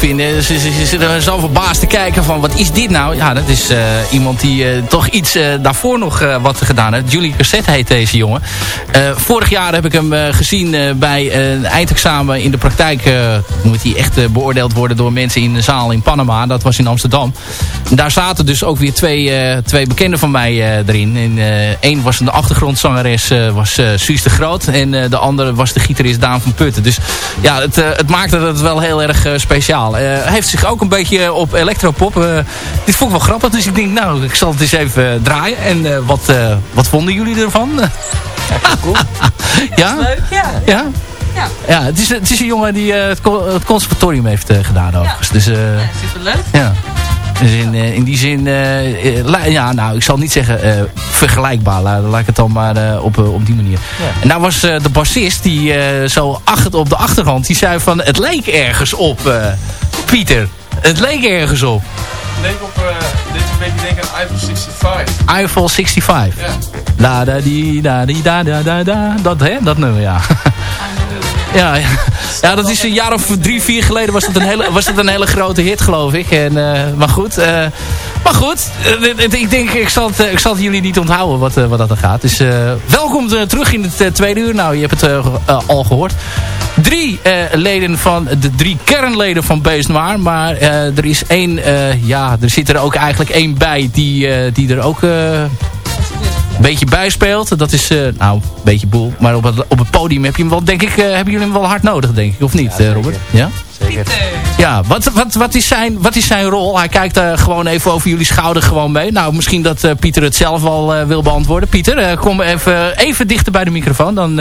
Vinden. Ze, ze, ze zitten zo verbaasd te kijken van wat is dit nou? Ja, dat is eh, iemand die eh, toch iets eh, daarvoor nog wat gedaan heeft. Julie Cassette heet deze jongen. Vorig jaar heb ik hem gezien bij een eindexamen in de praktijk. moet hij echt beoordeeld worden door mensen in de zaal in Panama. Dat was in Amsterdam. En daar zaten dus ook weer twee, eh, twee bekenden van mij eh, erin. En, Eén was de achtergrondzangeres, eh, was eh Suus de Groot. En eh, de andere was de gitarist Daan van Putten. Dus ja, het, eh, het maakte het wel heel erg eh, speciaal. Eh, heeft zich ook een beetje op electropop. eh, dit vond ik wel grappig. Dus ik denk, nou, ik zal het eens even eh, draaien. En eh, wat, eh, wat vonden jullie ervan? ja? Leuk, ja. Ja? Ja. Ja, het is, het is een jongen die eh, het, co- het conservatorium heeft eh, gedaan overigens. Dus eh, Ja, superleuk. ja. Dus in, eh, in die zin, eh, eh, ja, nou, ik zal niet zeggen vergelijkbaar. Laat, ik het dan maar op, op die manier. En nou was de bassist, die zo achter, op de achtergrond, die zei van, het leek ergens op, Pieter. Het leek ergens op. Denk op, dit is een beetje denk aan Eiffel 65. Eiffel 65. Ja. Da da di da di da da da da. Dat hè, dat nummer ja. Ja, ja. dat is een jaar of drie, vier geleden was het een hele, was het een hele grote hit, geloof ik. En, eh, maar goed, eh, maar goed eh, ik denk, ik zal, het, ik zal jullie niet onthouden wat, wat dat er gaat. Dus welkom terug in het tweede uur. Nou, je hebt het al gehoord. Drie leden van, de drie kernleden van Beest Noir. Maar er is één, ja, er zit er ook eigenlijk één bij die, die er ook... een beetje bijspeelt. Dat is, eh, nou, een beetje boel. Maar op het, op het podium heb je hem wel, denk ik, eh, hebben jullie hem wel hard nodig, denk ik. Of niet, eh, Robert? Ja? Zeker. Ja, wat, wat, wat, is zijn, wat is zijn rol? Hij kijkt eh, gewoon even over jullie schouder gewoon mee. Nou, misschien dat eh, Pieter het zelf al eh, wil beantwoorden. Pieter, eh, kom even, even dichter bij de microfoon. Dan,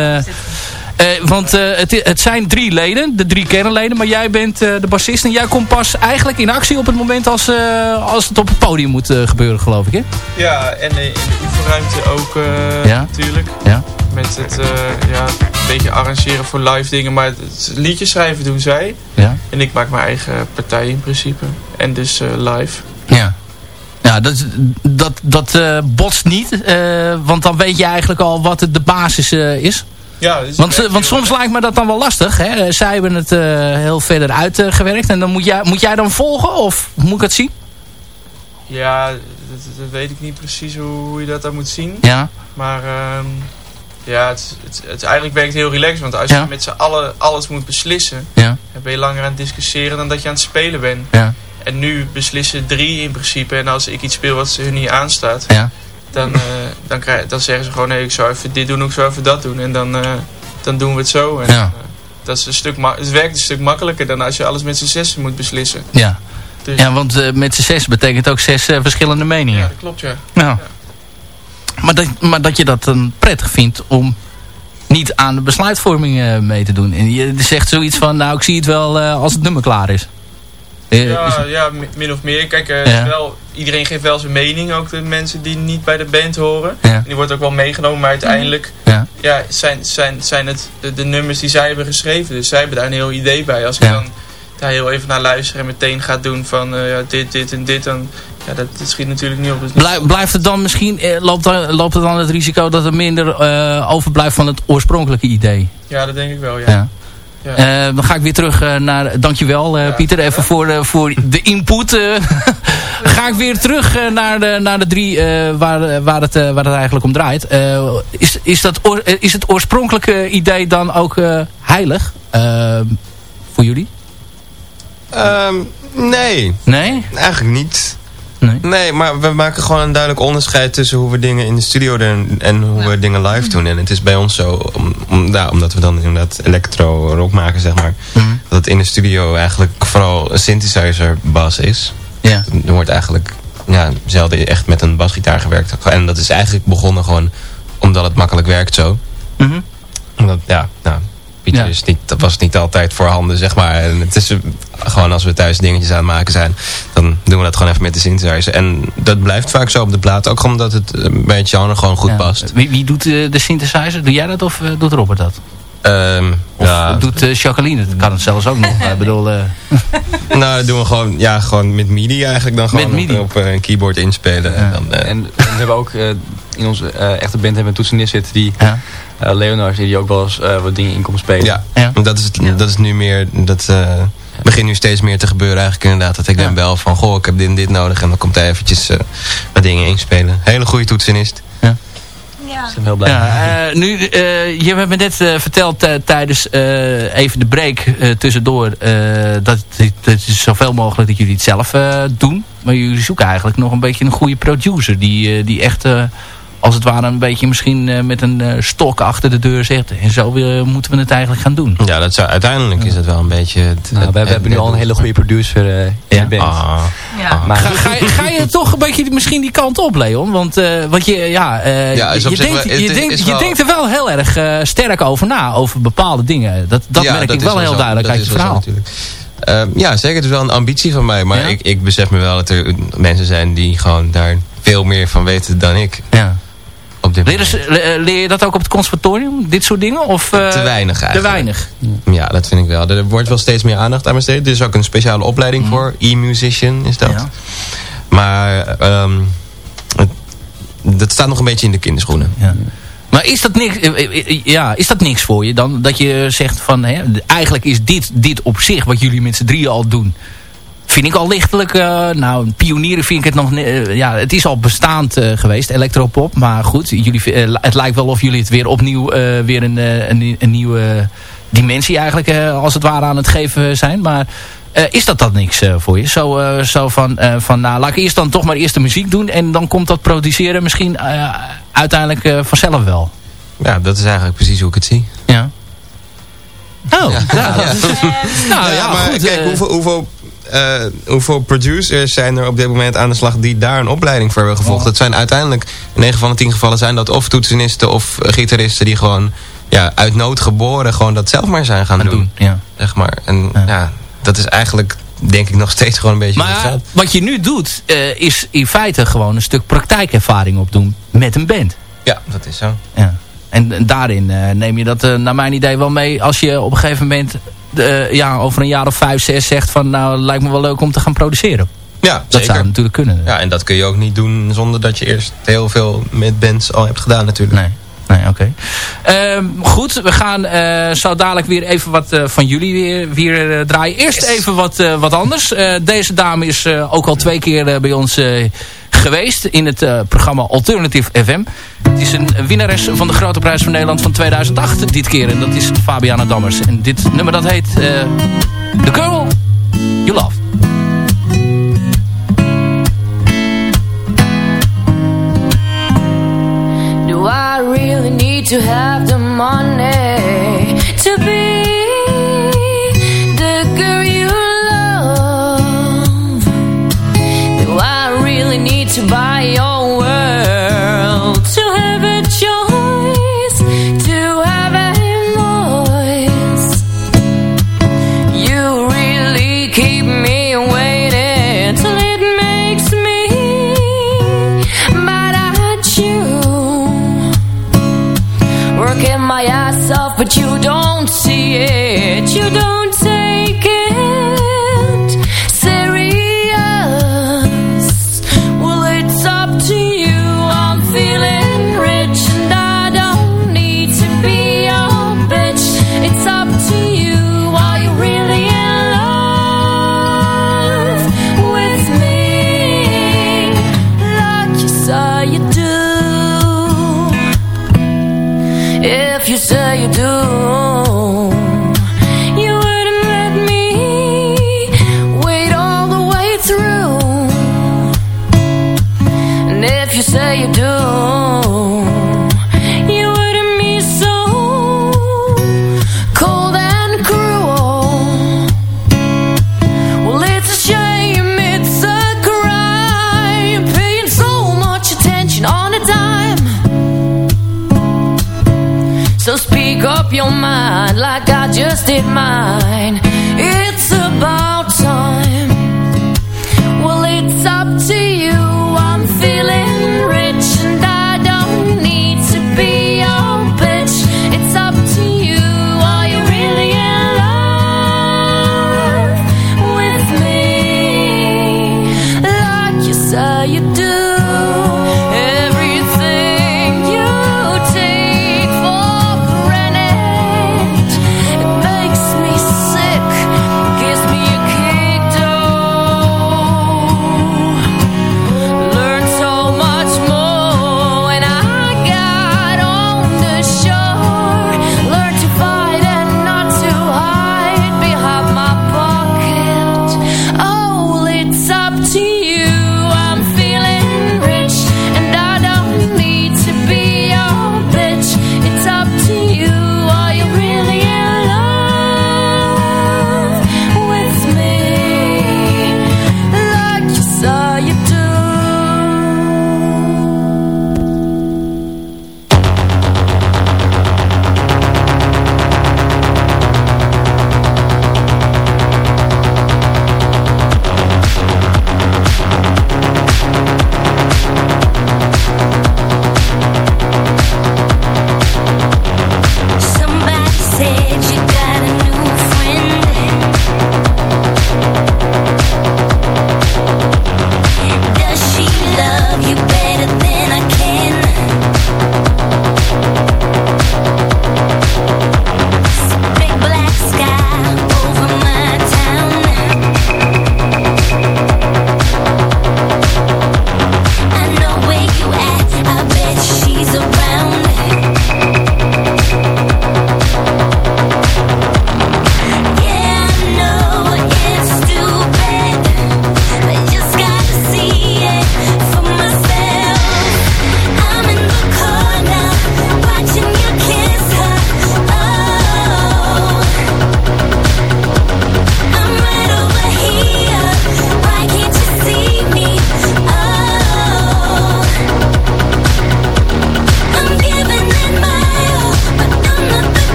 want eh, het, het zijn drie leden, de drie kernleden. Maar jij bent eh, de bassist en jij komt pas eigenlijk in actie op het moment als, eh, als het op het podium moet eh, gebeuren, geloof ik. Hè? Ja, en eh, in de oefenruimte ook eh, Ja. natuurlijk. Ja. Met het eh, ja, een beetje arrangeren voor live dingen. Maar het liedjes schrijven doen zij. Ja. En ik maak mijn eigen partij in principe. En dus eh, live. Ja. Ja, dat, dat, dat eh, botst niet. eh, want dan weet je eigenlijk al wat de basis eh, is. Ja, Want, eh, want soms lijkt me dat dan wel lastig. Hè? Zij hebben het eh, heel verder uitgewerkt. en dan moet jij, moet jij dan volgen? Of moet ik het zien? Ja, dat, dat weet ik niet precies hoe, hoe je dat dan moet zien. Ja. Maar ehm, ja, het, het, het eigenlijk werkt heel relaxed. Want als Ja. je met z'n allen alles moet beslissen, Ja. dan ben je langer aan het discussiëren dan dat je aan het spelen bent. Ja. En nu beslissen drie in principe. En als ik iets speel wat ze hun niet aanstaat, Ja. Dan, eh, dan, krijg, dan zeggen ze gewoon, nee, ik zou even dit doen, ik zou even dat doen. En dan, eh, dan doen we het zo. En, Ja. eh, dat is een stuk het werkt een stuk makkelijker dan als je alles met z'n zessen moet beslissen. Ja. Dus, ja, want met z'n zes betekent ook zes verschillende meningen. ja, dat klopt, ja. Ja. Maar, dat, maar dat je dat dan prettig vindt om niet aan de besluitvorming mee te doen. En je zegt zoiets van, nou ik zie het wel als het nummer klaar is. Eh, Ja, ja, mi- min of meer. Kijk, eh, Ja. wel, iedereen geeft wel zijn mening, ook de mensen die niet bij de band horen. Ja. En die wordt ook wel meegenomen, maar uiteindelijk Ja. ja, zijn, zijn, zijn het de, de nummers die zij hebben geschreven. Dus zij hebben daar een heel idee bij. Als ik dan daar heel even naar luister en meteen ga doen van ja, dit, dit en dit, dan ja, dat, dat schiet natuurlijk niet op. Dus Blij- blijft het dan misschien, eh, loopt, dan, loopt het dan het risico dat er minder overblijft van het oorspronkelijke idee? Ja, dat denk ik wel, ja. Ja. Eh, dan ga ik weer terug eh, naar, dankjewel eh, Ja. Pieter, even voor, eh, voor de input. eh. ga ik weer terug eh, naar, de, naar de drie eh, waar, waar, het, eh, waar het eigenlijk om draait. Eh, is, is, dat oor- is het oorspronkelijke idee dan ook eh, heilig voor jullie? Ehm, nee, Nee? eigenlijk niet. Nee. Nee, maar we maken gewoon een duidelijk onderscheid tussen hoe we dingen in de studio doen en hoe we dingen live doen. En het is bij ons zo, om, om, ja, omdat we dan inderdaad electro-rock maken, zeg maar. Mhm. Dat het in de studio eigenlijk vooral een synthesizer bas is. Ja. Er wordt eigenlijk ja, zelden echt met een basgitaar gewerkt. En dat is eigenlijk begonnen gewoon omdat het makkelijk werkt zo. Mhm. Omdat, ja, nou, Ja. is niet, dat was niet altijd voorhanden, zeg maar. En het is eh, gewoon als we thuis dingetjes aan het maken zijn, dan doen we dat gewoon even met de synthesizer. En dat blijft vaak zo op de plaat. Ook omdat het eh, bij het genre gewoon goed Ja. past. Wie, wie doet eh, de synthesizer? Doe jij dat of doet Robert dat? Ehm, Of ja, doet eh, Jacqueline? Dat kan het zelfs ook nog. Ik bedoel, eh, nou, dat doen we gewoon, ja, gewoon met MIDI eigenlijk dan gewoon Met MIDI. op, op eh, een keyboard inspelen. En dan, eh, En we hebben ook eh, in onze eh, echte band hebben we een toetsenist zitten die ja. eh, Leonard die ook wel eens eh, wat dingen in komt spelen. ja, Ja. dat is, het- dat is nu meer, dat eh, begint nu steeds meer te gebeuren eigenlijk inderdaad. Dat ik Ja. dan bel van, goh, ik heb dit en dit nodig. En dan komt hij eventjes eh, wat dingen inspelen. Hele goede toetsenist. We heel blij. Ja, eh, nu, eh, je hebt me net eh, verteld eh, tijdens eh, even de break eh, tussendoor... eh, dat, het- is zoveel mogelijk dat jullie het zelf eh, doen. Maar jullie zoeken eigenlijk nog een beetje een goede producer... die, eh, die echt eh, als het ware een beetje misschien eh, met een eh, stok achter de deur zegt... en zo eh, moeten we het eigenlijk gaan doen. Ja, dat zou, uiteindelijk is het wel een beetje... Het, Nou, het- we, we hebben nu al een hele goede producer eh, in Ja. de band. Ah, Ja. Maar Ga, ga, je- ga je toch een beetje misschien die kant op, Leon? Want, eh, want je, ja, eh, je, denkt, wel- je, denkt, je er wel heel erg eh, sterk over na, over bepaalde dingen. Dat, dat ja, merk ik wel heel zo. duidelijk Dat uit je zo verhaal. natuurlijk. Eh, ja, zeker. Het is wel een ambitie van mij. Maar Ja? ik, ik besef me wel dat er mensen zijn die gewoon daar veel meer van weten dan ik. Ja. Op dit Leer, ze- le- eh, leer je dat ook op het conservatorium? Dit soort dingen? Of, eh, Te weinig eigenlijk. Te weinig. Ja, dat vind ik wel. Er wordt wel steeds meer aandacht aan besteed. Er is ook een speciale opleiding voor. E-musician is dat. Ja. Maar ehm, het, dat staat nog een beetje in de kinderschoenen. Ja. Maar is dat, niks, eh, ja, is dat niks voor je dan? Dat je zegt van, hè, eigenlijk is dit, dit op zich wat jullie met z'n drieën al doen. Vind ik al lichtelijk, eh, nou, pionieren vind ik het nog, eh, ja, het is al bestaand eh, geweest, electropop. Maar goed, jullie, het lijkt wel of jullie het weer opnieuw, eh, weer een, een, een nieuwe dimensie eigenlijk, eh, als het ware aan het geven zijn. Maar eh, is dat dan niks eh, voor je? Zo, eh, zo van, eh, van, nou, laat ik eerst dan toch maar eerst de muziek doen en dan komt dat produceren misschien eh, uiteindelijk eh, vanzelf wel. Ja, dat is eigenlijk precies hoe ik het zie. Ja. Oh, ja. is- nou ja, maar goed. kijk, hoeveel, hoeveel, eh, hoeveel producers zijn er op dit moment aan de slag die daar een opleiding voor hebben gevolgd? Oh. Dat zijn uiteindelijk, in 9 van de 10 gevallen zijn dat of toetsenisten of gitaristen die gewoon ja, uit nood geboren gewoon dat zelf maar zijn gaan gaan doen. doen, ja. Zeg maar. En Ja. ja. dat is eigenlijk denk ik nog steeds gewoon een beetje Maar wat je nu doet, eh, is in feite gewoon een stuk praktijkervaring opdoen met een band. Ja, dat is zo. Ja. En, daarin eh, neem je dat naar mijn idee wel mee als je op een gegeven moment eh, ja, over een jaar of vijf, zes zegt van nou lijkt me wel leuk om te gaan produceren. Ja, Dat zeker. zou natuurlijk kunnen. Ja, en dat kun je ook niet doen zonder dat je eerst heel veel met bands al hebt gedaan natuurlijk. Nee. Nee, oké. Ehm, goed, we gaan eh, zo dadelijk weer even wat eh, van jullie weer, weer draaien. Eerst even wat, wat anders. Deze dame is ook al twee keer bij ons geweest in het programma Alternative FM. Het is een winnares van de Grote Prijs van Nederland van 2008 dit keer. En dat is Fabiana Dammers. En dit nummer dat heet eh, The Girl You Love. Do I really need to have the money mine.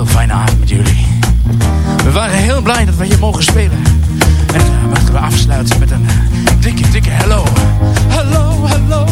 Heel fijne avond met jullie. We waren heel blij dat we hier mogen spelen. En uh, we afsluiten met een eh, dikke, dikke. Hello, hello, hello,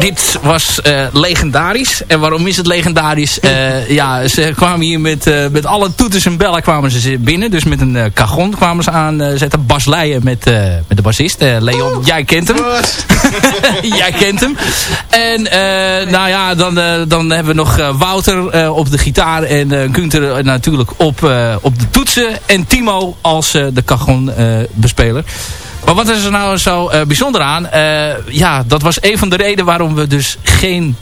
Dit was eh, legendarisch. En waarom is het legendarisch? Eh, ja, ze kwamen hier met, eh, met alle toeters en bellen kwamen ze binnen. Dus met een cajon kwamen ze aanzetten. Bas Leijen met, met de bassist. Leon, jij kent hem. jij kent hem. En nou ja, dan, dan hebben we nog Wouter op de gitaar. En Gunther natuurlijk op, op de toetsen. En Timo als de cajon bespeler. Maar wat is er nou zo eh, bijzonder aan? Eh, ja, dat was een van de redenen waarom we dus geen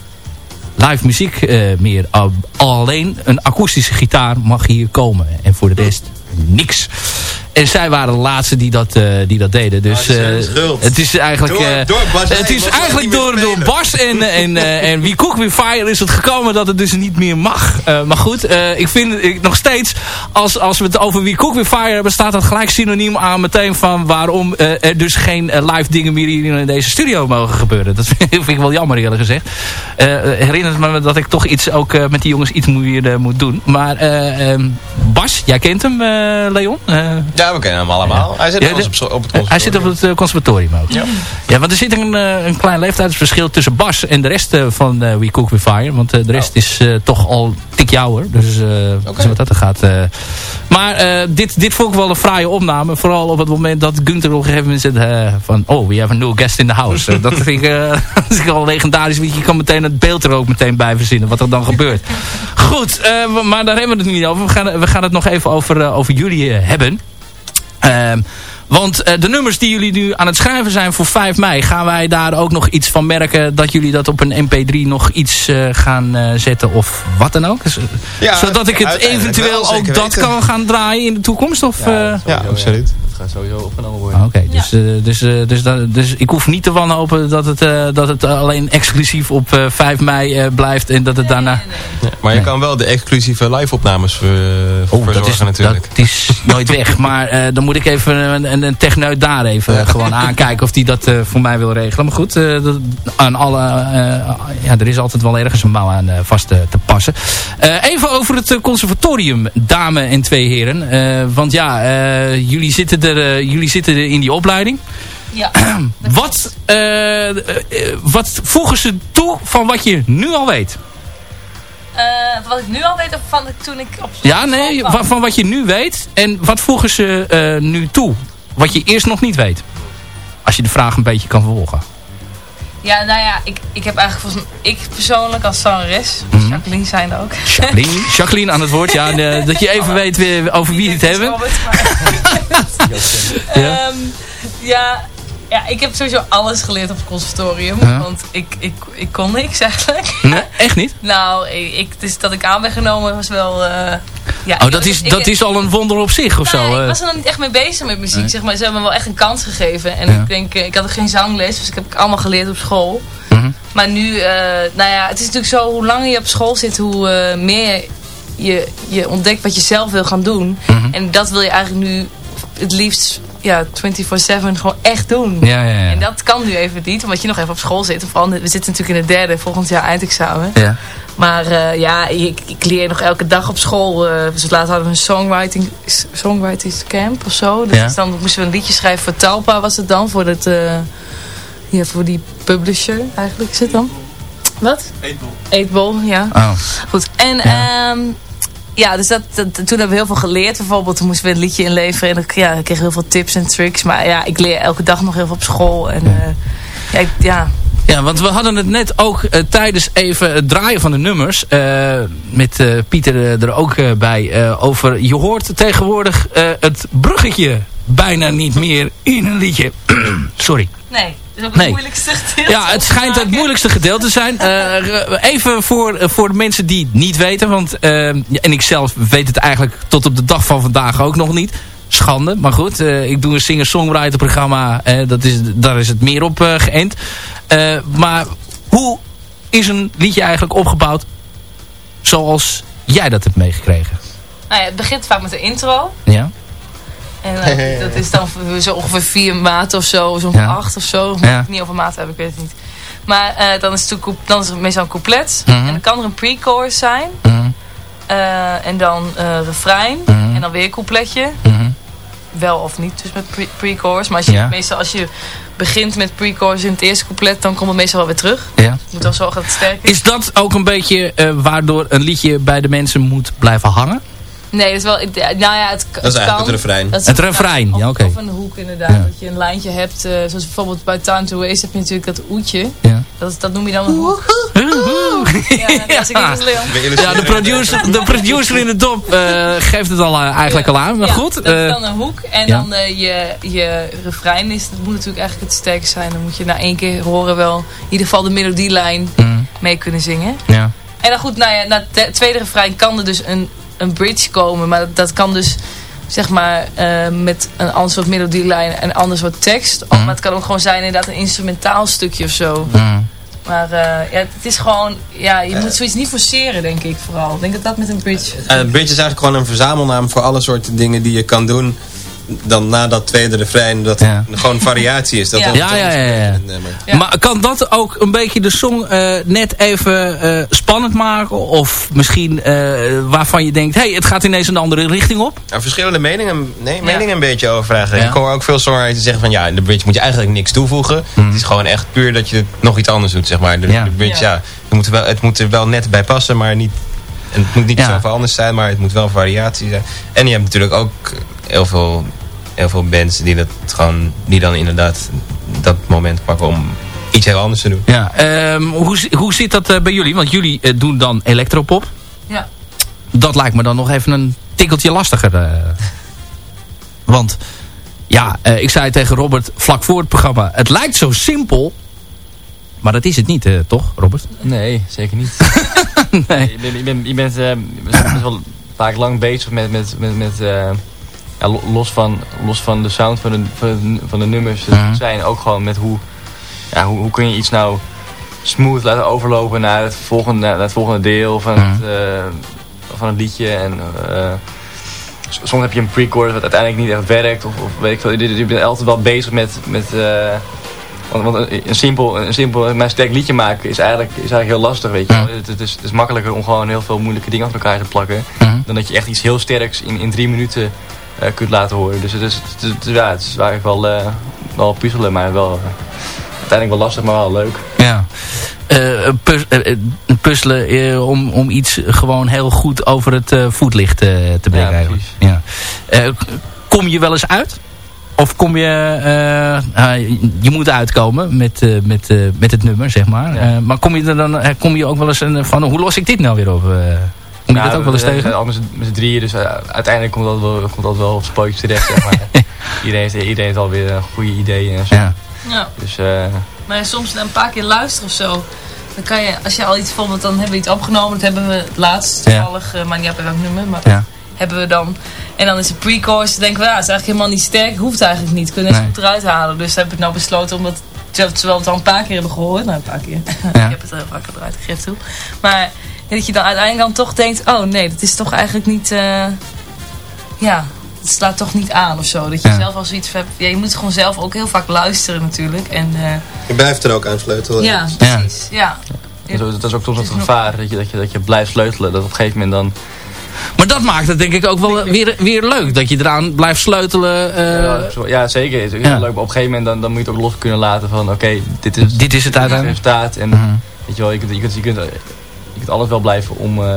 live muziek eh, meer. Al- alleen een akoestische gitaar mag hier komen. En voor de rest niks. En zij waren de laatste die dat, eh, die dat deden. Dus is eh, het is eigenlijk, Door- eh, door Bas het is eigenlijk door, door. Bas en, en, eh, en wie Cook With Fire is het gekomen dat het dus niet meer mag. Eh, maar goed, eh, ik vind ik, nog steeds, als, als we het over wie Cook With Fire hebben, staat dat gelijk synoniem aan meteen van waarom eh, er dus geen live dingen meer hier in deze studio mogen gebeuren. Dat vind, ik wel jammer eerlijk gezegd. Eh herinnert me dat ik toch iets ook eh, met die jongens iets meer eh, moet doen. Maar eh, ehm, Bas, jij kent hem, eh, Leon? Eh, Ja, we kennen hem allemaal. Hij zit Ja, de- op, het hij zit op het eh, conservatorium ook. Ja. ja, want er zit een, eh, een klein leeftijdsverschil tussen Bas en de rest eh, van We Cook With Fire. Want de rest is eh, toch al een tikje ouder. Dus eh zo wat dat er gaat. Maar dit, dit vond ik wel een fraaie opname. Vooral op het moment dat Gunther op een gegeven moment zegt van... Oh, we have a new guest in the house. Dat vind ik, dat al legendarisch. Want je kan meteen het beeld er ook meteen bij verzinnen. Wat er dan gebeurt. Goed, maar daar hebben we het niet over. We gaan, we gaan het nog even over, over jullie hebben. Ehm, want eh, de nummers die jullie nu aan het schrijven zijn voor 5 mei... gaan wij daar ook nog iets van merken... dat jullie dat op een mp3 nog iets eh, gaan eh, zetten of wat dan ook? Dus, Ja, zodat ik het eventueel wel, ook dat weten. kan gaan draaien in de toekomst? Of, eh? Ja, absoluut. Het gaat sowieso opgenomen worden. Ah, Oké, dus, eh, dus, eh, dus, dat- dus ik hoef niet te wanhopen dat het, eh, dat het alleen exclusief op eh, 5 mei eh, blijft en dat het daarna... Ja, maar je kan wel de exclusieve live-opnames ver, Oh, dat verzorgen is, natuurlijk. dat is nooit weg. Maar eh, dan moet ik even een, een, een techneut daar even gewoon aankijken of die dat eh, voor mij wil regelen. Maar goed, eh, dat, aan alle, eh, ja, er is altijd wel ergens een mouw aan vast te, te passen. Eh, even over het conservatorium, dame en twee heren. Eh, want ja, eh, jullie, zitten er, eh, jullie zitten er in die opleiding. Ja. Wat, wat voegen ze toe van wat je nu al weet? Eh, wat ik nu al weet of van toen ik op Ja, nee, van, van wat je nu weet. En wat voegen ze eh, nu toe? Wat je eerst nog niet weet. Als je de vraag een beetje kan vervolgen. Ja, nou ja, ik, ik heb eigenlijk volgens mij, ik persoonlijk als zangeres, Mhm. Jacqueline zijn er ook. Jacqueline, Jacqueline aan het woord. Ja, de- dat je even weet weer over wie het hebben. ja. Ehm, ja, ja, ik heb sowieso alles geleerd op het conservatorium. Ja. Want ik, ik, ik kon niks eigenlijk. Nee, echt niet? Nou, ik, dus dat ik aan ben genomen was wel... eh, ja, Oh, dat is, ik- dat is al een wonder op zich of Nee, zo. ik eh. was er nog niet echt mee bezig met muziek, Nee. zeg maar. Ze hebben me wel echt een kans gegeven. En Ja. ik denk, eh, ik had geen zangles, dus ik heb ik allemaal geleerd op school. Mhm. Maar nu, nou ja, het is natuurlijk zo, hoe langer je op school zit, hoe meer je, je ontdekt wat je zelf wil gaan doen. Mhm. En dat wil je eigenlijk nu het liefst ja, 24-7 gewoon echt doen. Ja, ja, ja. En dat kan nu even niet, omdat je nog even op school zit. Vooral, we zitten natuurlijk in het derde, volgend jaar eindexamen. Ja. Maar eh, ja, ik, ik leer nog elke dag op school. eh dus laatst hadden we een songwriting, songwriting camp of zo. Dus Ja. dan moesten we een liedje schrijven voor Talpa was het dan. Voor, het, eh, ja, voor die publisher eigenlijk is het dan. Wat? Eetbol. Eetbol, ja. Oh. Goed. En ja, ja dus dat, dat, toen hebben we heel veel geleerd. Bijvoorbeeld toen moesten we een liedje inleveren. En ik, ja, ik kreeg heel veel tips en tricks. Maar ja, ik leer elke dag nog heel veel op school. En eh, ja, ik- ja, Ja, want we hadden het net ook eh, tijdens even het draaien van de nummers. eh, met eh, Pieter eh, er ook eh, bij. eh, over, je hoort tegenwoordig eh, het bruggetje bijna niet meer in een liedje. Sorry. nee. Dat is ook het Nee. moeilijkste gedeelte. Ja, het schijnt het moeilijkste gedeelte te zijn. Eh, even voor, eh, voor de mensen die het niet weten. Want, eh, en ik zelf weet het eigenlijk tot op de dag van vandaag ook nog niet. Schande, maar goed. eh, ik doe een singer-songwriter programma. eh, dat is, daar is het meer op eh, geënt. Eh, maar hoe is een liedje eigenlijk opgebouwd zoals jij dat hebt meegekregen? Nou ja, het begint vaak met de intro. Ja? En eh, dat is dan zo ongeveer vier maten of zo, zo'n Ja. acht of zo. Moet Ja. ik niet over maat hebben, ik weet het niet. Maar eh, dan, is het, dan is het meestal een couplet. Mhm. En dan kan er een pre-chorus zijn. Mhm. Eh, en dan eh refrein. Mhm. En dan weer een coupletje. Wel of niet, dus met pre- pre-chorus. Maar als je, Ja. meestal als je begint met pre-chorus in het eerste couplet, dan komt het meestal wel weer terug. Ja. Je moet wel zorgen dat het sterk is. Is dat ook een beetje eh, waardoor een liedje bij de mensen moet blijven hangen? Nee, dat is wel... Nou ja, het, Dat is kan. eigenlijk het refrein. Dat is- Het refrein, of, ja, oké. Of een hoek inderdaad. Ja. Dat je een lijntje hebt. eh, zoals bijvoorbeeld bij Time to Waste heb je natuurlijk dat oetje. Ja. Dat, dat noem je dan een hoek. Ja, dat is ik niet als Leon. Ja, de producer, de producer in de dop eh, geeft het al eh, eigenlijk al aan. Maar Ja, goed. dat is eh, dan een hoek. En ja. dan eh, je, je refrein is, dat moet natuurlijk eigenlijk het sterkst zijn. Dan moet je na één keer horen wel in ieder geval de melodielijn mm, mee kunnen zingen. ja. En dan goed, nou ja, na het tweede refrein kan er dus een, een bridge komen. Maar dat, dat kan dus zeg maar, eh, met een ander soort melodielijn en ander soort tekst. Of, maar het kan ook gewoon zijn inderdaad een instrumentaal stukje of zo. Maar eh, ja, het is gewoon, ja, je moet zoiets niet forceren, denk ik vooral. Ik denk dat dat met een bridge... En een bridge is eigenlijk gewoon een verzamelnaam voor alle soorten dingen die je kan doen. Dan na dat tweede refrein, dat gewoon variatie is. Dat Ja. Ja, ja, ja, ja. Ja. Maar kan dat ook een beetje de song eh, net even eh, spannend maken? Of misschien eh, waarvan je denkt, hey, het gaat ineens een andere richting op? Er verschillende meningen, nee, meningen een beetje over vragen. Ja. Ik hoor ook veel songwriters zeggen van ja, in de bridge moet je eigenlijk niks toevoegen. Het is gewoon echt puur dat je nog iets anders doet, zeg maar. De, Mhm. Ja. de bridge, Ja. ja, het, moet er wel, het moet er wel net bij passen, maar niet... En het moet niet Ja. zoveel anders zijn, maar het moet wel variatie zijn. En je hebt natuurlijk ook heel veel, heel veel bands die dat gewoon, die dan inderdaad dat moment pakken om iets heel anders te doen. Ja. ehm, hoe, hoe zit dat eh, bij jullie? Want jullie eh, doen dan electropop. Ja. Dat lijkt me dan nog even een tikkeltje lastiger. eh. Want, ja, eh, ik zei tegen Robert vlak voor het programma. Het lijkt zo simpel. Maar dat is het niet, eh, toch, Robert? Nee, zeker niet. nee. Je bent, je bent, je bent best wel vaak lang bezig met, met, met, met eh, ja, lo- los, van, los van de sound van de, van de, van de nummers Mhm. het zijn ook gewoon met hoe, ja, hoe, hoe kun je iets nou smooth laten overlopen naar het volgende, naar het volgende deel van, het, eh, van het liedje. En, eh, soms heb je een pre-chorus wat uiteindelijk niet echt werkt. Of, of weet ik veel. Je, je bent altijd wel bezig met... met eh, want, want een, simpel, een simpel, maar sterk liedje maken is eigenlijk, is eigenlijk heel lastig, weet je wel. Het, het is, het is makkelijker om gewoon heel veel moeilijke dingen achter elkaar te plakken. Dan dat je echt iets heel sterks in, in drie minuten kunt laten horen. Dus het is, het, het ja, het is eigenlijk wel, eh, wel puzzelen, maar wel, eh, uiteindelijk wel lastig, maar wel leuk. Ja. Eh, puz- eh, eh, puzzelen eh, om, om iets gewoon heel goed over het eh, voetlicht eh, te brengen. Ja, eigenlijk. Ja. Eh, kom je wel eens uit? Of kom je... eh, ah, je moet uitkomen met, eh, met, eh, met het nummer, zeg maar. Eh, maar kom je er dan eh, kom je ook wel eens een, van... Hoe los ik dit nou weer op? Eh? kom je Nou, dat ook wel eens we tegen? al met z'n- drieën, dus eh, uiteindelijk komt dat wel, komt dat wel op spookjes terecht, zeg maar. iedereen, heeft, iedereen heeft alweer een goede ideeën en zo. Ja. Ja. Dus, eh, Maar soms een paar keer luisteren of zo. Dan kan je, als je al iets bijvoorbeeld, dan hebben we iets opgenomen. Dat hebben we het laatst Ja. toevallig, eh, maar niet op welk nummer. Maar Ja. hebben we dan. En dan is het pre-chorus. Dan denken we, ja, het is eigenlijk helemaal niet sterk. Hoeft eigenlijk niet. Kunnen we Nee. goed eruit halen. Dus heb ik nou besloten, omdat terwijl we het al een paar keer hebben gehoord. Nou, een paar keer. Ja. ik heb het er heel vaak eruit gegrift toe. Maar dat je dan uiteindelijk dan toch denkt, oh nee, dat is toch eigenlijk niet... eh, ja, het slaat toch niet aan of zo. Dat je Ja. zelf al zoiets hebt. Ja, je moet gewoon zelf ook heel vaak luisteren natuurlijk. En eh, Je blijft er ook aan sleutelen. ja, precies. Ja. dat, is, dat is ook soms het gevaar, dat je, dat, je, dat je blijft sleutelen. Dat op een gegeven moment dan... Maar dat maakt het denk ik ook wel weer, weer leuk. Dat je eraan blijft sleutelen. eh, ja, zo- ja, zeker. Het is ja. leuk, maar op een gegeven moment dan, dan moet je het ook los kunnen laten van... Oké, dit is, Dit is het uiteindelijk. resultaat. En Mhm. weet je wel, je kunt, je, kunt, je, kunt, je kunt alles wel blijven om... eh,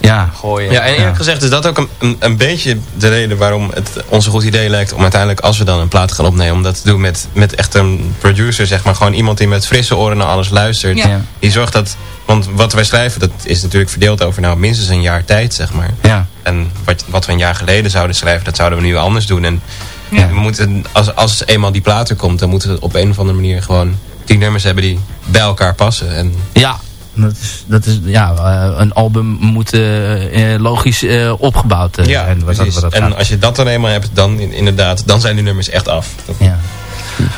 ja. gooien. Ja, en eerlijk gezegd is dat ook een, een, een beetje de reden waarom het ons een goed idee lijkt om uiteindelijk, als we dan een plaat gaan opnemen, om dat te doen met, met echt een producer, zeg maar. Gewoon iemand die met frisse oren naar alles luistert. Ja. Die zorgt dat, want wat wij schrijven, dat is natuurlijk verdeeld over nou minstens een jaar tijd, zeg maar. Ja. En wat, wat we een jaar geleden zouden schrijven, dat zouden we nu anders doen. En Ja. we moeten, als, als eenmaal die plaat er komt, dan moeten we op een of andere manier gewoon tien nummers hebben die bij elkaar passen. En Ja, dat is, dat is, ja eh, een album moet eh, eh, logisch opgebouwd ja, zijn. wat dat- wat dat en gaat. als je dat dan eenmaal hebt, dan in- inderdaad, dan zijn die nummers echt af. Ja.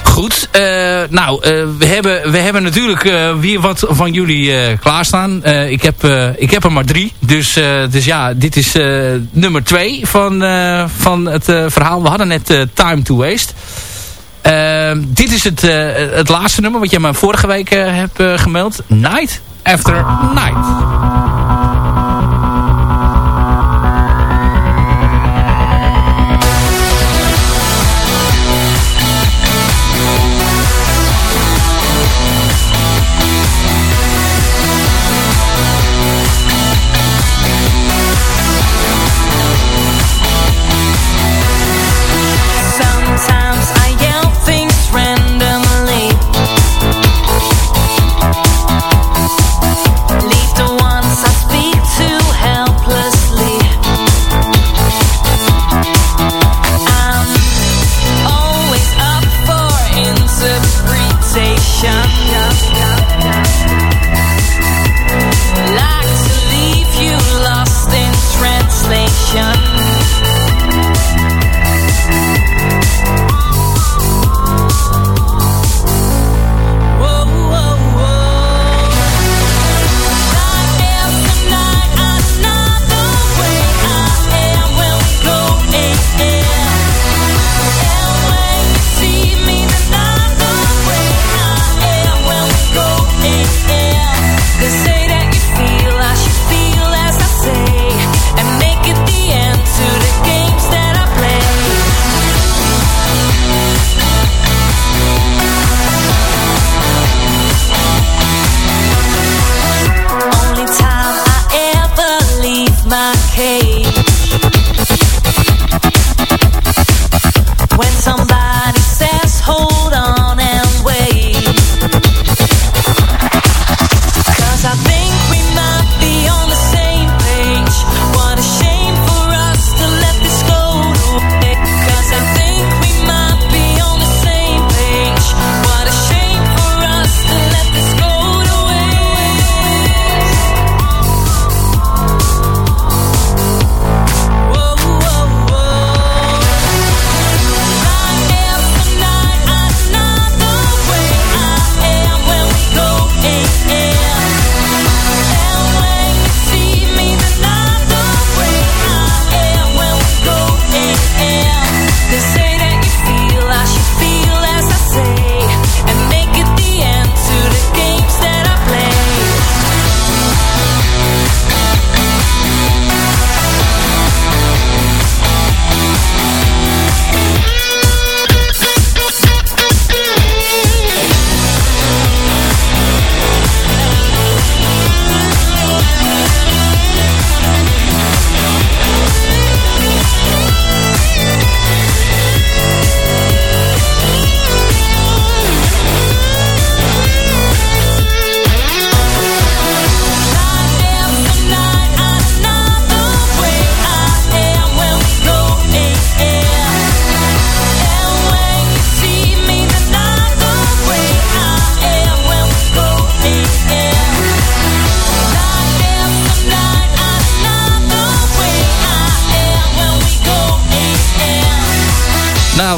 Goed, nou, we, hebben, we hebben natuurlijk weer wat van jullie klaarstaan. Ik, heb, ik heb er maar drie. Dus, dus ja, dit is nummer twee van, van het verhaal. We hadden net Time to Waste. Dit is het, het laatste nummer wat jij me vorige week hebt gemaild. Night After Night.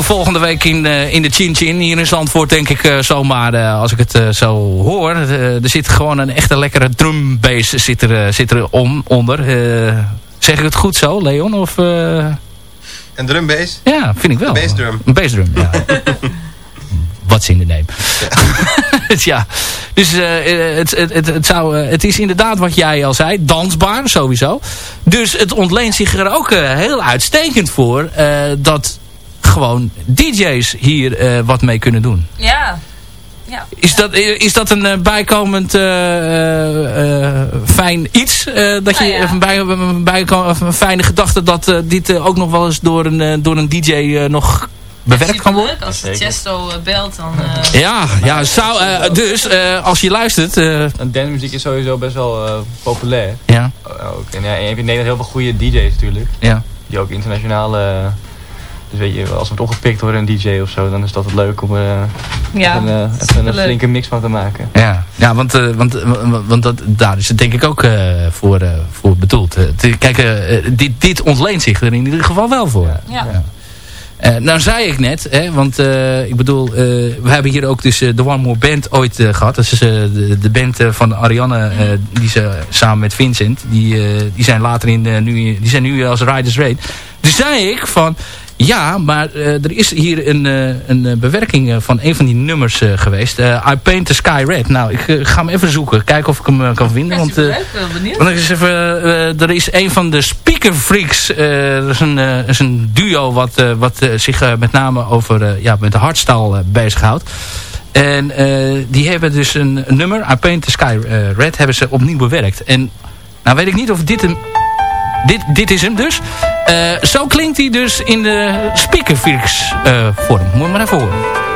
Volgende week in, eh, in de Chin Chin hier in Zandvoort denk ik eh, zomaar, eh, als ik het zo hoor. er zit gewoon een echte lekkere drumbase zit er, zit er om, onder. Zeg ik het goed zo, Leon? Of, Een drumbass? Ja, vind ik wel. Een bassdrum. Een bassdrum, ja. What's in the name. ja, dus het, het, het, het, zou, het is inderdaad wat jij al zei, dansbaar sowieso. Dus het ontleent zich er ook heel uitstekend voor dat gewoon DJ's hier eh, wat mee kunnen doen. Ja. ja. Is dat, is dat een eh, bijkomend eh, eh, fijn iets? eh, dat je Nou ja. een, bij, een, of een fijne gedachte dat eh, dit ook nog wel eens door een, eh, door een DJ eh, nog bewerkt kan worden? Als Chesto belt, dan... eh, Ja, ja zou, dus eh, als je luistert... eh, Dancemuziek is sowieso best wel eh, populair. Ja. Ook. En ja, en je hebt in Nederland heel veel goede DJ's natuurlijk. Ja. Die ook internationaal... dus weet je, als we het opgepikt worden een DJ of zo, dan is dat het leuk om er eh, Ja, even, eh, even een flinke mix van te maken. Ja, ja want, eh, want, want, dat, daar is het denk ik ook eh, voor, eh, voor bedoeld. Te- kijk, dit, dit ontleent zich er in ieder geval wel voor. ja. Eh, nou zei ik net, hè, want eh, ik bedoel, eh, we hebben hier ook dus de One More Band ooit eh, gehad. Dat is de, de band eh, van Ariane, eh, die ze samen met Vincent, die, eh, die zijn later in, eh, nu, die zijn nu als Riders Raid. Zei ik van, ja, maar eh, er is hier een, eh, een eh, bewerking van een van die nummers geweest. I Paint the Sky Red. Nou, ik ga hem even zoeken, kijken of ik hem kan vinden. Want, eh, Leuk, benieuwd. want er is, even, er is een van de Speaker Freaks. dat is een, is een duo wat, wat zich met name over, ja, met de hardstyle bezighoudt. En die hebben dus een, een nummer, I Paint the Sky Red, hebben ze opnieuw bewerkt. En nou weet ik niet of dit hem... Dit, dit is hem dus. Eh, zo klinkt hij dus in de speakerfix eh, vorm. Moet maar naar horen.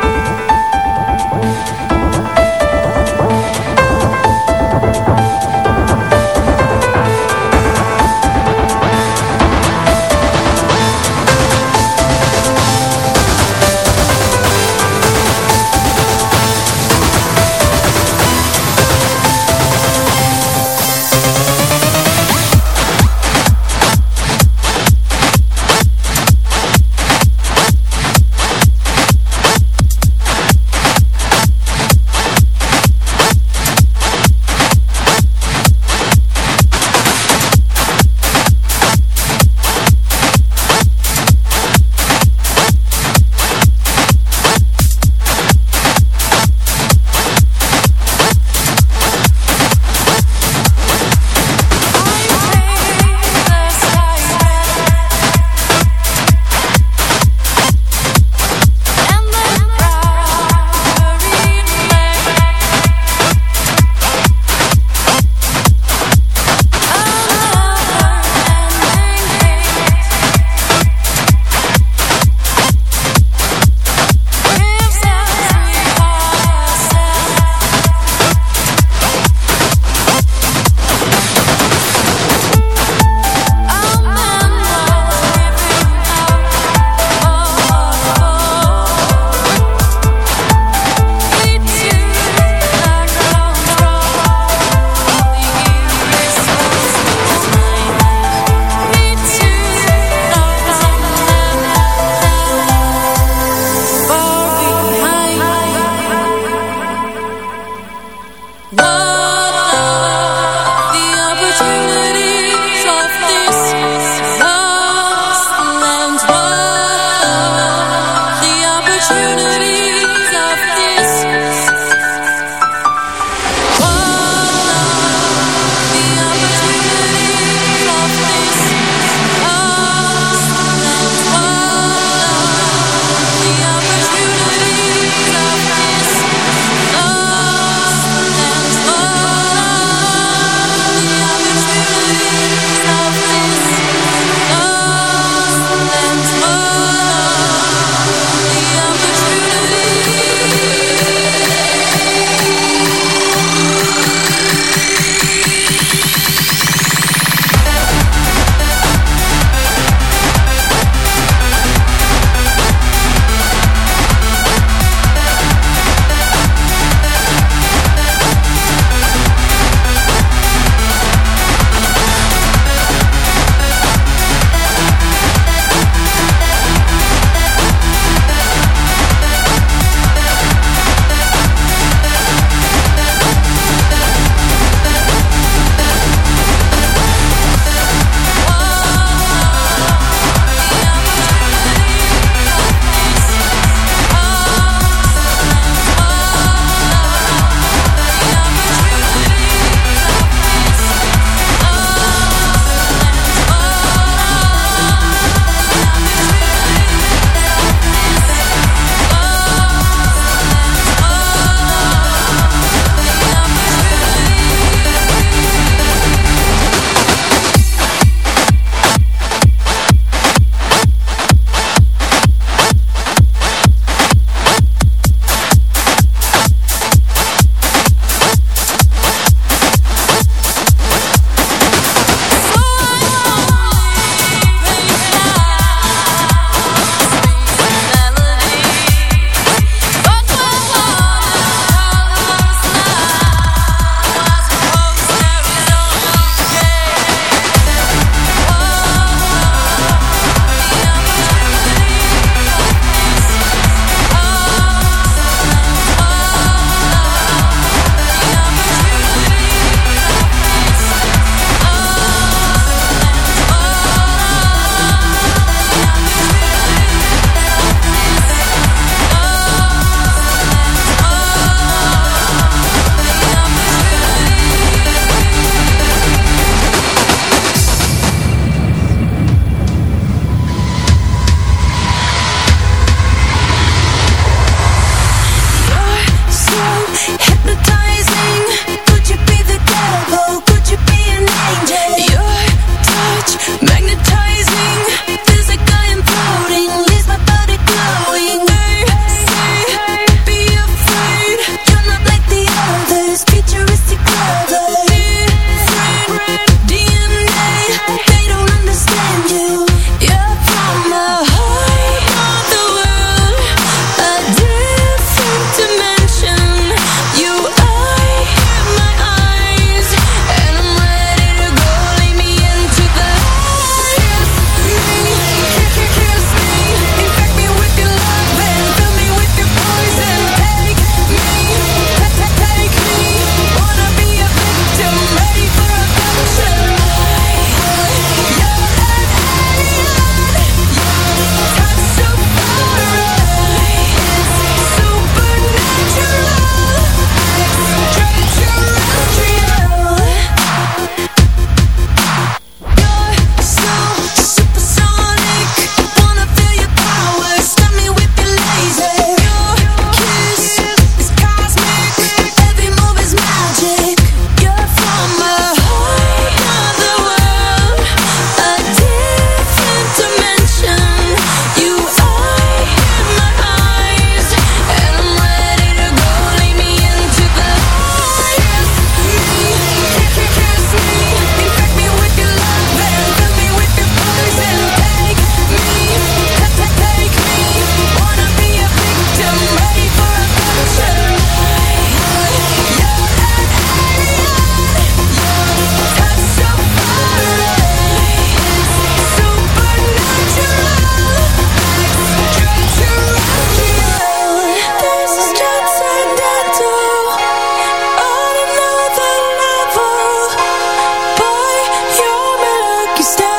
you stay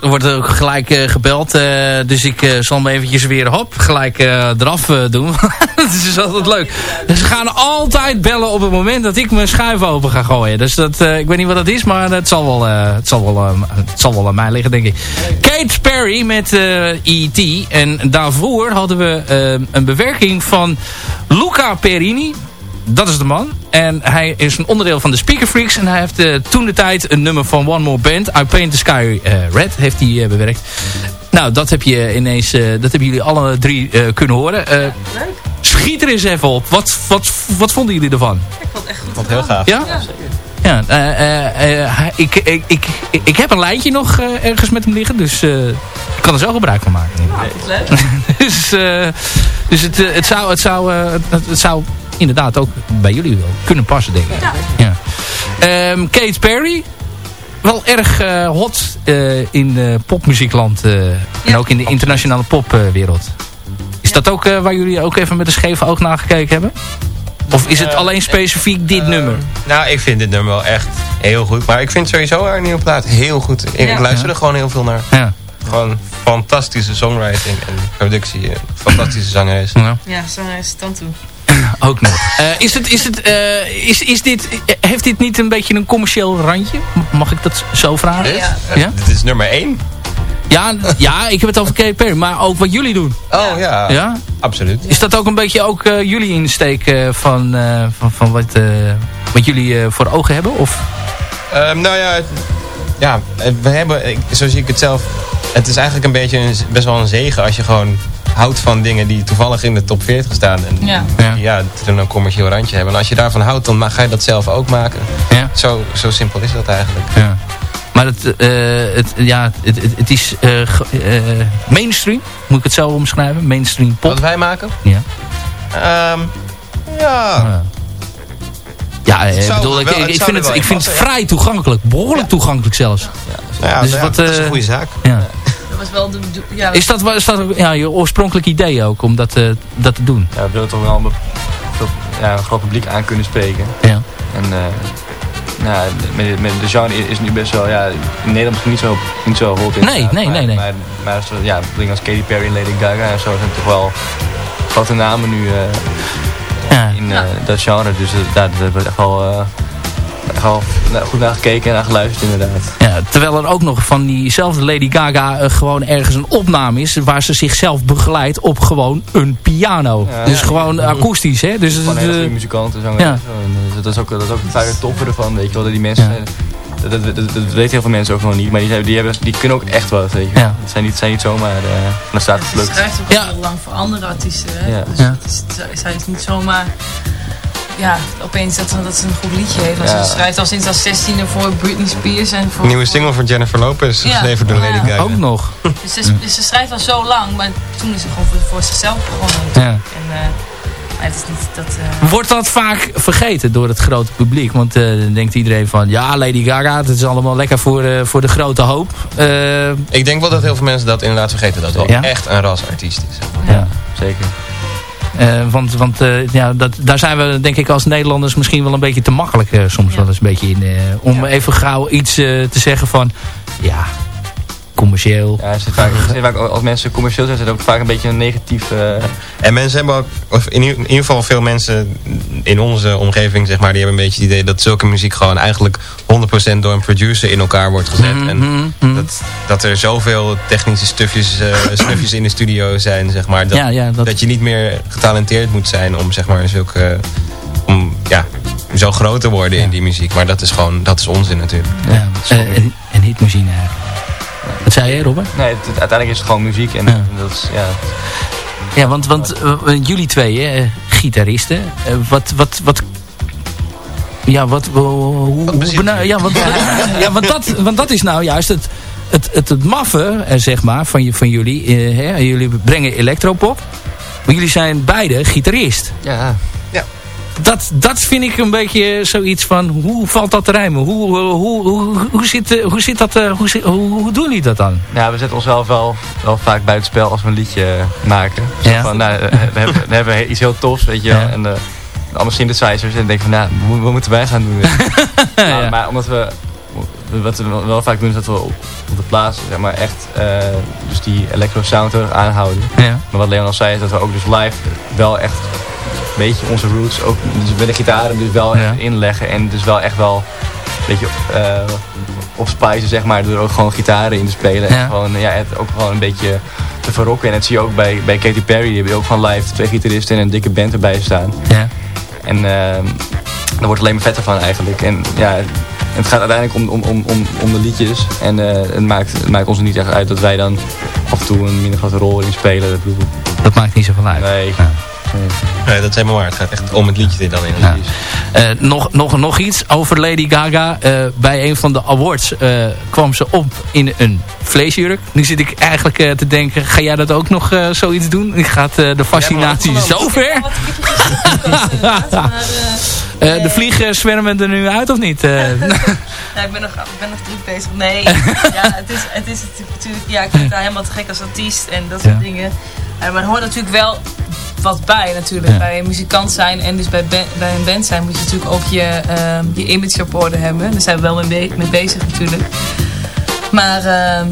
wordt ook gelijk eh, gebeld. eh, dus ik eh, zal hem eventjes weer hop, gelijk eraf doen. dat is altijd leuk. Ze gaan altijd bellen op het moment dat ik mijn schuif open ga gooien. Dus dat, ik weet niet wat dat is, maar het zal wel, het zal wel, het zal wel aan mij liggen, denk ik. Kate Perry met E.T. En daarvoor hadden we een bewerking van Luca Perini dat is de man. En hij is een onderdeel van de Speaker Freaks. En hij heeft eh, toen de tijd een nummer van One More Band. I Paint the Sky eh, Red heeft hij eh, bewerkt. Nou, dat heb je ineens, eh, dat hebben jullie alle drie eh, kunnen horen. Eh, schiet er eens even op. Wat, wat, wat vonden jullie ervan? Ik vond het echt goed. Vond heel gaaf. Ja? Ja, eh, eh, eh, hij- ik, ik, ik, ik heb een lijntje nog ergens met hem liggen. Dus eh, ik kan er zo gebruik van maken. leuk. dus eh, dus het, het, zou, het, zou, eh, het, het zou inderdaad ook bij jullie wel kunnen passen, denk ik. Ja. Ehm, Kate Perry. Wel erg eh, hot eh, in eh, popmuziekland. eh, en ook in de internationale popwereld. Is dat ook eh, waar jullie ook even met een scheef oog naar gekeken hebben? Of is het alleen specifiek dit nummer? Nou, ik vind dit nummer wel echt heel goed. Maar ik vind sowieso haar nieuwe plaat heel goed. Ik Ja. luister er gewoon heel veel naar. Ja. Gewoon fantastische songwriting en productie. en Fantastische zangeres. Ja. Ja, zo is het dan toe. Ook nog. Eh, is het, is het, eh, is, is dit, eh, heeft dit niet een beetje een commercieel randje? Mag ik dat zo vragen? Dit? Ja. Ja? Dit is nummer 1. Ja, ja, ik heb het over Katy Perry, maar ook wat jullie doen. Oh ja, Ja? absoluut. Is dat ook een beetje ook jullie insteek van, eh, van, van wat, eh, wat jullie eh, voor ogen hebben? Of? Ehm, nou ja, ja, eh, we hebben, ik- zo zie ik het zelf. Het is eigenlijk een beetje een, best wel een zegen als je gewoon houdt van dingen die toevallig in de top 40 staan. En Ja. Ja. ja, het een commercieel randje hebben. En als je daarvan houdt, dan mag- ga je dat zelf ook maken. Ja. Zo, zo simpel is dat eigenlijk. ja. Maar het, eh, het, ja, het, het, het is eh, eh, mainstream, moet ik het zo omschrijven? Mainstream pop. Wat wij maken? Ja. Ehm, ja. Ja. Ja, eh, zou bedoel, ik, wel- ik, vind het, ik in vind het ja. vrij toegankelijk. Behoorlijk toegankelijk zelfs. Ja, Dus nou ja, wat, dat is een eh, goede zaak. Ja. Dat was wel de ja, Is dat, is dat ja, je oorspronkelijk idee ook om dat, eh, dat te doen? Ja, we willen toch wel een, veel- ja, een groot publiek aan kunnen spreken. Ja. En eh, nou, met, met de genre is nu best wel, ja, in Nederland misschien niet zo, niet zo hot in. Nee, nee, maar, nee, nee. Maar, maar zo, ja, dingen als Katy Perry en Lady Gaga en zo zijn toch wel grote namen nu eh, Ja. In eh, dat genre. Dus eh, daar daar wordt echt wel, eh, goed naar gekeken en naar geluisterd inderdaad. Ja, terwijl er ook nog van diezelfde Lady Gaga gewoon ergens een opname is... waar ze zichzelf begeleidt op gewoon een piano. Ja, dus ja. gewoon akoestisch, hè? Dus, het, hele goede muzikanten. Zo, ja. dat, is ook, dat is ook vaak het toffe ervan, weet je wel. Dat die mensen, Ja. Dat, dat, dat, dat weten heel veel mensen ook nog niet. Maar die, hebben- die, hebben, die kunnen ook echt wat, weet je Ja. Het zijn niet, zijn niet zomaar, eh dan staat het Ze schrijft ook Ja. al heel lang voor andere artiesten. Hè? Ja. Dus Ja. het is, zij- is niet zomaar... Ja, opeens dat, ze- dat ze een goed liedje heeft. Ja. Ze schrijft al sinds als 16e voor Britney Spears en voor... Nieuwe voor- single van Jennifer Lopez, Ja. geschreven door Lady Ja. Gaga. ook nog. Dus ze, dus ze schrijft al zo lang, maar toen is ze gewoon voor, voor zichzelf begonnen. Ja. En eh, het is niet dat... eh, Wordt dat vaak vergeten door het grote publiek? Want eh, dan denkt iedereen van... ja, Lady Gaga, het is allemaal lekker voor, eh, voor de grote hoop. Eh, Ik denk wel dat heel veel mensen dat inderdaad vergeten. Dat het wel Ja? echt een rasartiest is. ja. Zeker. Eh, want want eh, ja, dat, daar zijn we denk ik als Nederlanders misschien wel een beetje te makkelijk eh, soms wel eens een beetje in. eh, om even gauw iets eh, te zeggen van... Ja, commercieel. Ja, er zit vaak, er zit vaak, als mensen commercieel zijn, zit ook vaak een beetje een negatief... eh, En mensen hebben ook, of in, ieder- in ieder geval veel mensen in onze omgeving, zeg maar, die hebben een beetje het idee dat zulke muziek gewoon eigenlijk 100% door een producer in elkaar wordt gezet. Mhm, En mhm, mhm. dat, dat er zoveel technische stufjes, eh, snufjes in de studio zijn, zeg maar. Dat, Ja, ja, dat- dat je niet meer getalenteerd moet zijn om, zeg maar, zulke, om, ja, zo groot te worden in die muziek. Maar dat is gewoon, dat is onzin natuurlijk. Ja, een, een hitmachine eigenlijk. Wat zei je, Robert? nee, het- het- uiteindelijk is het gewoon muziek en, Ja. en dat is, ja... Ja, want, want eh, jullie twee, hè, gitaristen. eh, wat, wat, wat... Ja, wat... hoe- ja, want, ja want, dat, want dat is nou juist het, het, het, het maffe, eh, zeg maar, van, je- van jullie. eh, hè, jullie brengen electropop. Maar jullie zijn beide gitarist. Ja, Dat, dat vind ik een beetje zoiets van, hoe valt dat te rijmen? Hoe, hoe, hoe, hoe, hoe, zit, eh, hoe zit dat, eh, hoe, zit- hoe, hoe doen jullie dat dan? Ja, we zetten onszelf wel, wel vaak buitenspel als we een liedje eh, maken. Ja. Van, nou, eh, we, hebben, we hebben iets heel tofs, weet je wel. Ja. En uh, allemaal synthesizers. En denk van, nou, we, moeten wij gaan doen. maar, Ja. maar omdat we wat we wel vaak doen is dat we op de plaats zeg maar, echt eh, dus die electro sound aanhouden. Ja. Maar wat Leon al zei is dat we ook dus live wel echt beetje onze roots, ook dus met de gitaren dus wel echt inleggen. En dus wel echt wel een beetje opspijzen zeg maar, door er ook gewoon gitaren in te spelen. Ja. En gewoon, ja, het ook gewoon een beetje te verrokken. En dat zie je ook bij, bij Katy Perry, die hebben ook gewoon live twee gitaristen en een dikke band erbij staan. Ja. En ehm daar wordt alleen maar vetter van eigenlijk. En ja, het gaat uiteindelijk om, om, om, om, om de liedjes. En eh, het, maakt, het maakt ons niet echt uit dat wij dan af en toe een minder grote rol in spelen. Dat maakt niet zoveel uit. nee. Nee, dat is helemaal waar. Het gaat echt om het liedje die dan in Ja. Eh, nog, nog, nog iets over Lady Gaga. Eh, bij een van de awards eh, kwam ze op in een vleesjurk. Nu zit ik eigenlijk eh, te denken, ga jij dat ook nog eh, zoiets doen? Gaat eh, de fascinatie zo ver? Eh, de vliegen zwermen er nu uit of niet? Eh, Ja, ik ben nog, ik ben nog druk bezig. Nee, ja, het is, het is natuurlijk, ja, ik vind het daar helemaal te gek als artiest en dat soort Ja. dingen. Maar er hoort natuurlijk wel wat bij natuurlijk. Ja. Bij een muzikant zijn en dus bij, bij een band zijn moet je natuurlijk ook je, ehm, je image op orde hebben. Daar zijn we wel mee bezig natuurlijk. Maar ehm,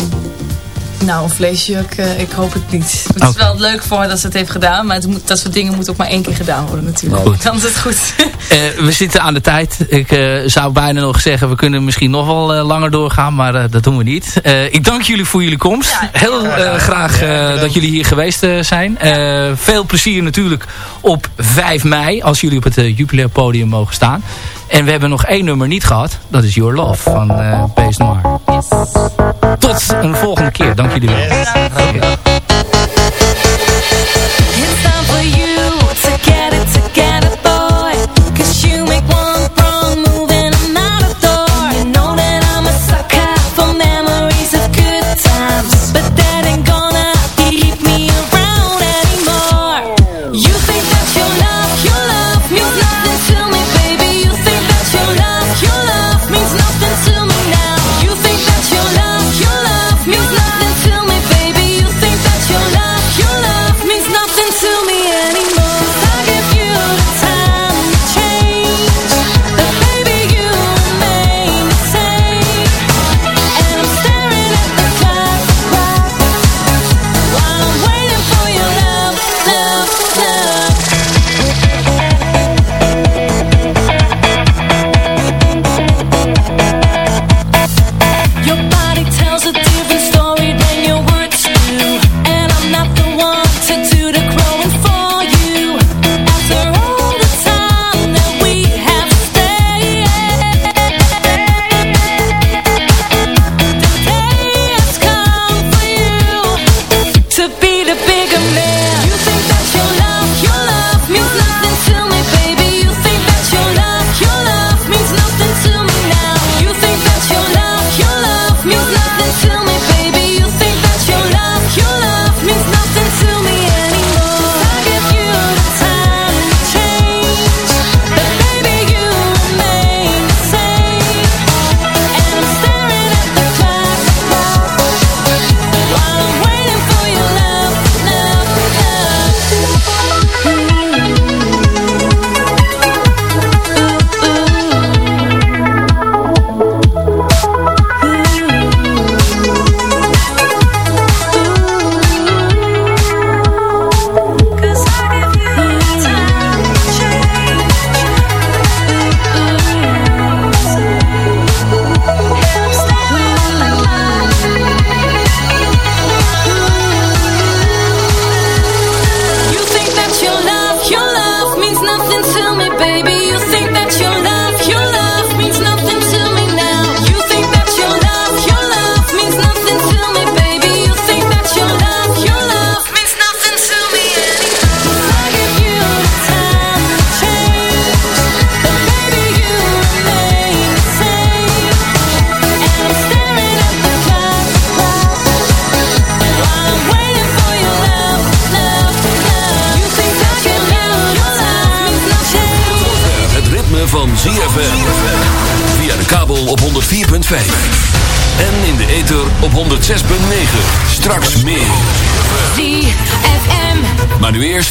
nou, een vleesjuk, eh, ik hoop het niet. Het is wel leuk voor dat ze het heeft gedaan, maar het moet, dat soort dingen moeten ook maar één keer gedaan worden natuurlijk. Goed. Dan is het goed. Eh, we zitten aan de tijd. Ik eh, zou bijna nog zeggen, we kunnen misschien nog wel langer doorgaan, maar eh, dat doen we niet. Eh, ik dank jullie voor jullie komst. Ja, Heel eh, graag eh, dat jullie hier geweest zijn. Eh, veel plezier natuurlijk op 5 mei, als jullie op het uh, Jupiler podium mogen staan. En we hebben nog één nummer niet gehad. Dat is Your Love van eh Pace Noir. Tot een volgende keer. Dank jullie wel. It's time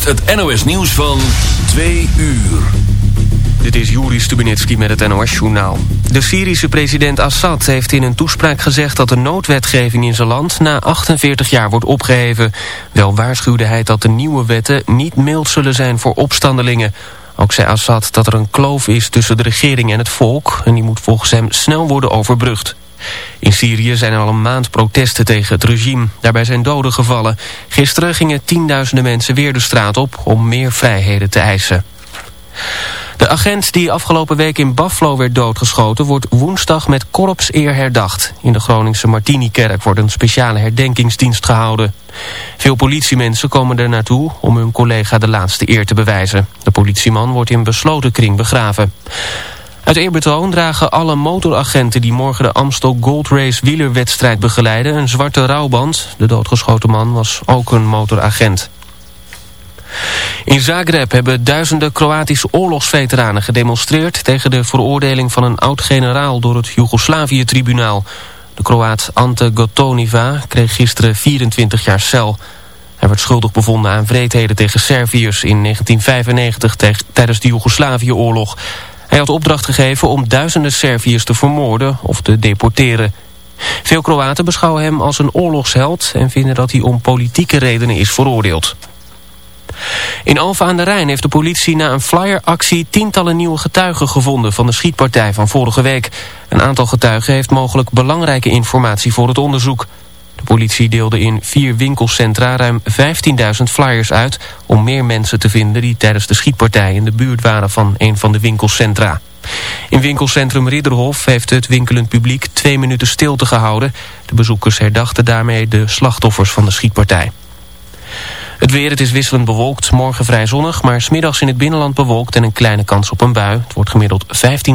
het NOS nieuws van 2 uur. Dit is Juri Stubenitski met het NOS-journaal. De Syrische president Assad heeft in een toespraak gezegd dat de noodwetgeving in zijn land na 48 jaar wordt opgeheven. Wel waarschuwde hij dat de nieuwe wetten niet mild zullen zijn voor opstandelingen. Ook zei Assad dat er een kloof is tussen de regering en het volk en die moet volgens hem snel worden overbrugd. In Syrië zijn er al een maand protesten tegen het regime. Daarbij zijn doden gevallen. Gisteren gingen tienduizenden mensen weer de straat op om meer vrijheden te eisen. De agent die afgelopen week in Buffalo werd doodgeschoten... wordt woensdag met korpseer herdacht. In de Groningse Martini-kerk wordt een speciale herdenkingsdienst gehouden. Veel politiemensen komen er naartoe om hun collega de laatste eer te bewijzen. De politieman wordt in besloten kring begraven. Uit eerbetoon dragen alle motoragenten die morgen de Amstel Gold Race wielerwedstrijd begeleiden... een zwarte rouwband. De doodgeschoten man was ook een motoragent. In Zagreb hebben duizenden Kroatische oorlogsveteranen gedemonstreerd... tegen de veroordeling van een oud-generaal door het Joegoslavië-tribunaal. De Kroaat Ante Gotoniva kreeg gisteren 24 jaar cel. Hij werd schuldig bevonden aan wreedheden tegen Serviërs in 1995 tijdens de Joegoslavië-oorlog. Hij had opdracht gegeven om duizenden Serviërs te vermoorden of te deporteren. Veel Kroaten beschouwen hem als een oorlogsheld en vinden dat hij om politieke redenen is veroordeeld. In Alphen aan de Rijn heeft de politie na een flyeractie tientallen nieuwe getuigen gevonden van de schietpartij van vorige week. Een aantal getuigen heeft mogelijk belangrijke informatie voor het onderzoek. Politie deelde in vier winkelcentra ruim 15.000 flyers uit om meer mensen te vinden die tijdens de schietpartij in de buurt waren van een van de winkelcentra. In winkelcentrum Ridderhof heeft het winkelend publiek twee minuten stilte gehouden. De bezoekers herdachten daarmee de slachtoffers van de schietpartij. Het weer, het is wisselend bewolkt. Morgen vrij zonnig, maar smiddags in het binnenland bewolkt en een kleine kans op een bui. Het wordt gemiddeld 15